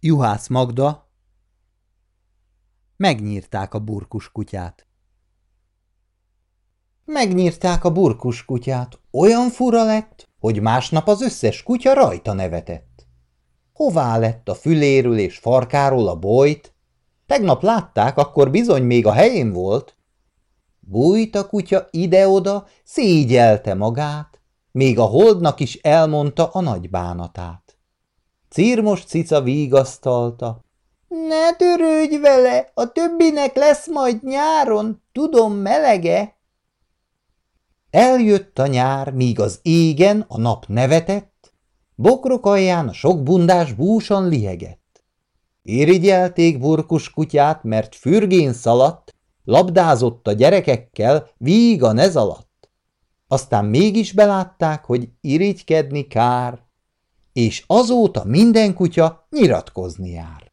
Juhász Magda Megnyírták a burkus kutyát. Megnyírták a burkus kutyát. Olyan fura lett, hogy másnap az összes kutya rajta nevetett. Hová lett a füléről és farkáról a bolyt? Tegnap látták, akkor bizony még a helyén volt. Bújt a kutya ide-oda, szégyelte magát, még a holdnak is elmondta a nagy bánatát. Círmos cica vígasztalta. Ne törődj vele, a többinek lesz majd nyáron, tudom melege. Eljött a nyár, míg az égen a nap nevetett, bokrok alján a sok bundás búsan liegett. Irigyelték burkus kutyát, mert fürgén szaladt, labdázott a gyerekekkel víg a nez alatt. Aztán mégis belátták, hogy irigykedni kár, és azóta minden kutya nyiratkozni jár.